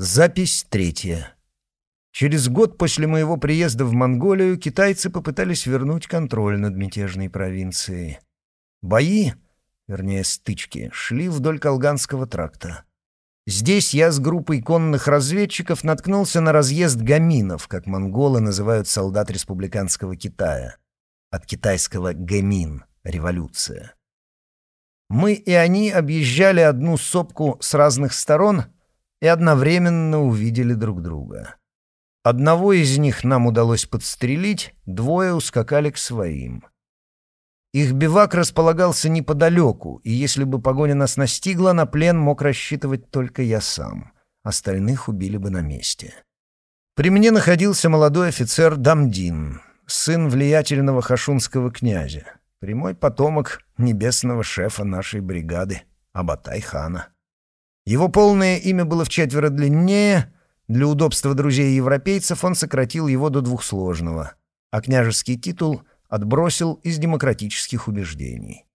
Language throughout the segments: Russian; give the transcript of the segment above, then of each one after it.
Запись третья. Через год после моего приезда в Монголию китайцы попытались вернуть контроль над мятежной провинцией. Бои, вернее стычки, шли вдоль Колганского тракта. Здесь я с группой конных разведчиков наткнулся на разъезд гаминов, как монголы называют солдат республиканского Китая. От китайского «гамин» — революция. Мы и они объезжали одну сопку с разных сторон — и одновременно увидели друг друга. Одного из них нам удалось подстрелить, двое ускакали к своим. Их бивак располагался неподалеку, и если бы погоня нас настигла, на плен мог рассчитывать только я сам. Остальных убили бы на месте. При мне находился молодой офицер Дамдин, сын влиятельного хашунского князя, прямой потомок небесного шефа нашей бригады, Абатай-хана. Его полное имя было в четверо длиннее, для удобства друзей европейцев он сократил его до двухсложного, а княжеский титул отбросил из демократических убеждений.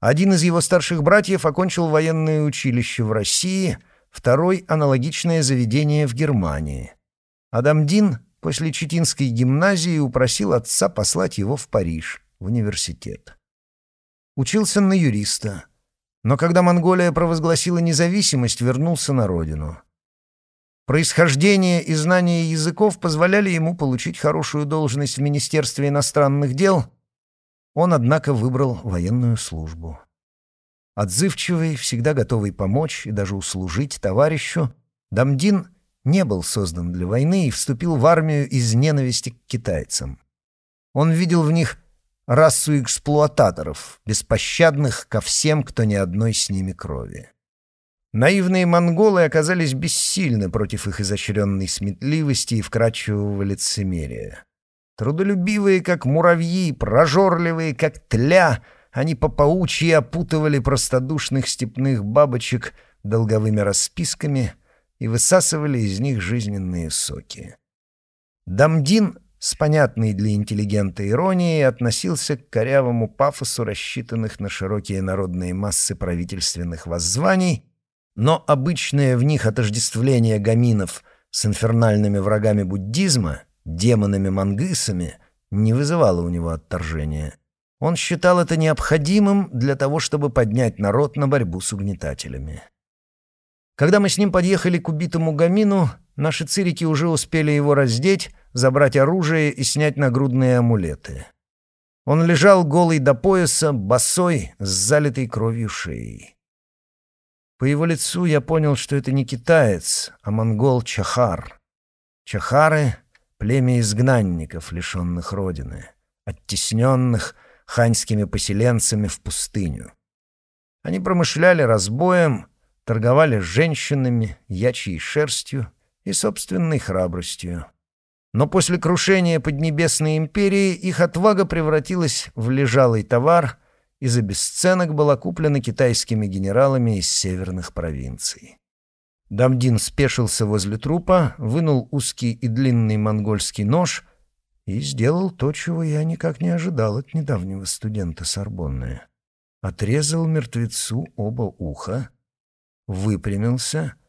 Один из его старших братьев окончил военное училище в России, второй — аналогичное заведение в Германии. Адамдин после Читинской гимназии упросил отца послать его в Париж, в университет. Учился на юриста — но когда Монголия провозгласила независимость, вернулся на родину. Происхождение и знание языков позволяли ему получить хорошую должность в Министерстве иностранных дел. Он, однако, выбрал военную службу. Отзывчивый, всегда готовый помочь и даже услужить товарищу, Дамдин не был создан для войны и вступил в армию из ненависти к китайцам. Он видел в них расу эксплуататоров, беспощадных ко всем, кто ни одной с ними крови. Наивные монголы оказались бессильны против их изощренной сметливости и вкрадчивого лицемерия. Трудолюбивые, как муравьи, прожорливые, как тля, они по паучьи опутывали простодушных степных бабочек долговыми расписками и высасывали из них жизненные соки. Дамдин с понятной для интеллигента иронией относился к корявому пафосу рассчитанных на широкие народные массы правительственных воззваний, но обычное в них отождествление гаминов с инфернальными врагами буддизма, демонами-мангысами, не вызывало у него отторжения. Он считал это необходимым для того, чтобы поднять народ на борьбу с угнетателями. Когда мы с ним подъехали к убитому гамину, наши цирики уже успели его раздеть, забрать оружие и снять нагрудные амулеты. Он лежал голый до пояса, босой, с залитой кровью шеей. По его лицу я понял, что это не китаец, а монгол Чахар. Чахары — племя изгнанников, лишенных родины, оттесненных ханьскими поселенцами в пустыню. Они промышляли разбоем, торговали женщинами, ячьей шерстью и собственной храбростью. Но после крушения Поднебесной империи их отвага превратилась в лежалый товар и за бесценок была куплена китайскими генералами из северных провинций. Дамдин спешился возле трупа, вынул узкий и длинный монгольский нож и сделал то, чего я никак не ожидал от недавнего студента Сорбонны. Отрезал мертвецу оба уха, выпрямился —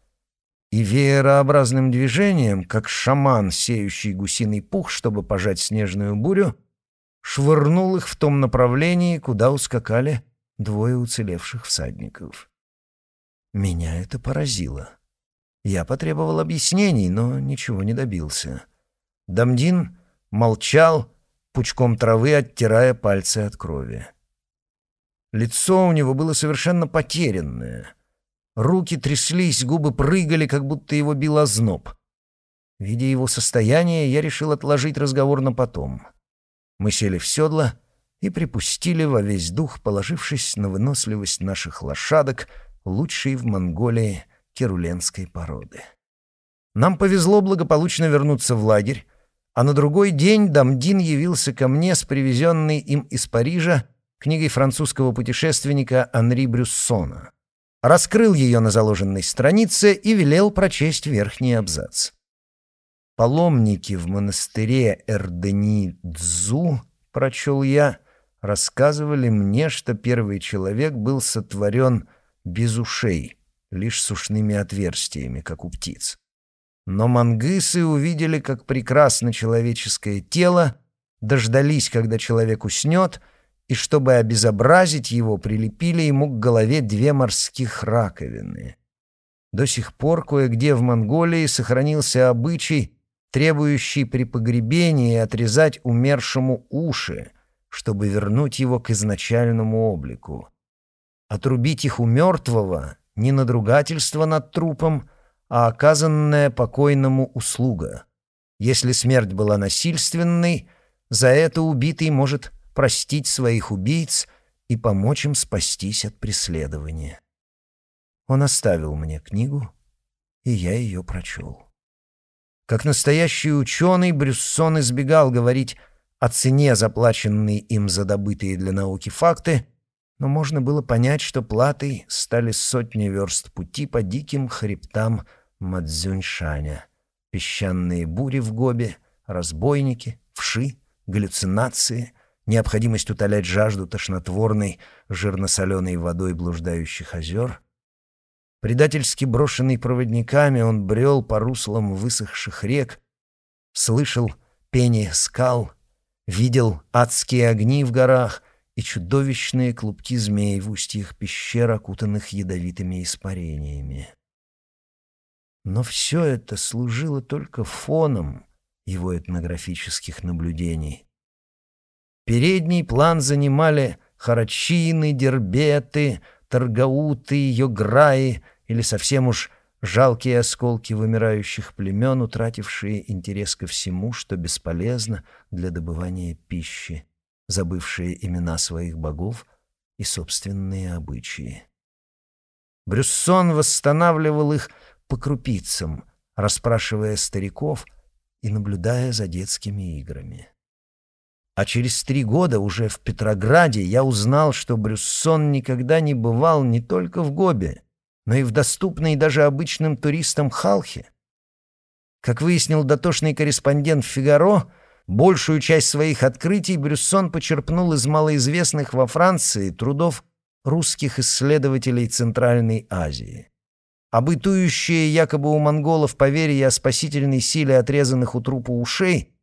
и веерообразным движением, как шаман, сеющий гусиный пух, чтобы пожать снежную бурю, швырнул их в том направлении, куда ускакали двое уцелевших всадников. Меня это поразило. Я потребовал объяснений, но ничего не добился. Дамдин молчал, пучком травы оттирая пальцы от крови. Лицо у него было совершенно потерянное — Руки тряслись, губы прыгали, как будто его бил озноб. Видя его состояние, я решил отложить разговор на потом. Мы сели в седло и припустили во весь дух, положившись на выносливость наших лошадок, лучшей в Монголии керуленской породы. Нам повезло благополучно вернуться в лагерь, а на другой день Дамдин явился ко мне с привезенной им из Парижа книгой французского путешественника Анри Брюссона — раскрыл ее на заложенной странице и велел прочесть верхний абзац. «Паломники в монастыре Эрдени-Дзу», — прочел я, — рассказывали мне, что первый человек был сотворен без ушей, лишь с ушными отверстиями, как у птиц. Но мангысы увидели, как прекрасно человеческое тело, дождались, когда человек уснет, и, чтобы обезобразить его, прилепили ему к голове две морских раковины. До сих пор кое-где в Монголии сохранился обычай, требующий при погребении отрезать умершему уши, чтобы вернуть его к изначальному облику. Отрубить их у мертвого — не надругательство над трупом, а оказанная покойному услуга. Если смерть была насильственной, за это убитый может простить своих убийц и помочь им спастись от преследования. Он оставил мне книгу, и я ее прочел. Как настоящий ученый, Брюссон избегал говорить о цене, заплаченной им за добытые для науки факты, но можно было понять, что платой стали сотни верст пути по диким хребтам Мадзюньшаня, песчаные бури в Гобе, разбойники, вши, галлюцинации, необходимость утолять жажду тошнотворной, жирносоленой водой блуждающих озер. Предательски брошенный проводниками, он брел по руслам высохших рек, слышал пение скал, видел адские огни в горах и чудовищные клубки змей в устьях пещер, окутанных ядовитыми испарениями. Но все это служило только фоном его этнографических наблюдений. Передний план занимали харачины, дербеты, таргауты, йограи или совсем уж жалкие осколки вымирающих племен, утратившие интерес ко всему, что бесполезно для добывания пищи, забывшие имена своих богов и собственные обычаи. Брюссон восстанавливал их по крупицам, расспрашивая стариков и наблюдая за детскими играми. А через три года уже в Петрограде я узнал, что Брюссон никогда не бывал не только в Гобе, но и в доступной даже обычным туристам Халхе. Как выяснил дотошный корреспондент «Фигаро», большую часть своих открытий Брюссон почерпнул из малоизвестных во Франции трудов русских исследователей Центральной Азии. А якобы у монголов поверье о спасительной силе отрезанных у трупа ушей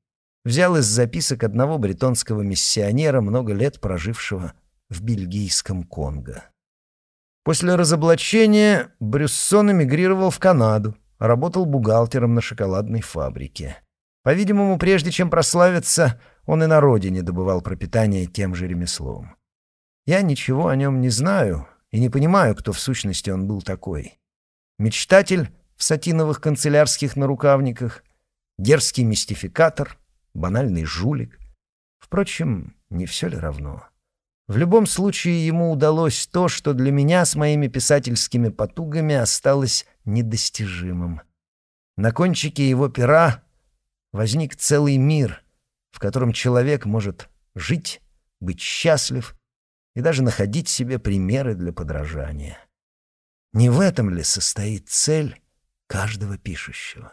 взял из записок одного бретонского миссионера, много лет прожившего в бельгийском Конго. После разоблачения Брюссон эмигрировал в Канаду, работал бухгалтером на шоколадной фабрике. По-видимому, прежде чем прославиться, он и на родине добывал пропитание тем же ремеслом. Я ничего о нем не знаю и не понимаю, кто в сущности он был такой. Мечтатель в сатиновых канцелярских нарукавниках, дерзкий мистификатор, банальный жулик. Впрочем, не все ли равно? В любом случае ему удалось то, что для меня с моими писательскими потугами осталось недостижимым. На кончике его пера возник целый мир, в котором человек может жить, быть счастлив и даже находить себе примеры для подражания. Не в этом ли состоит цель каждого пишущего?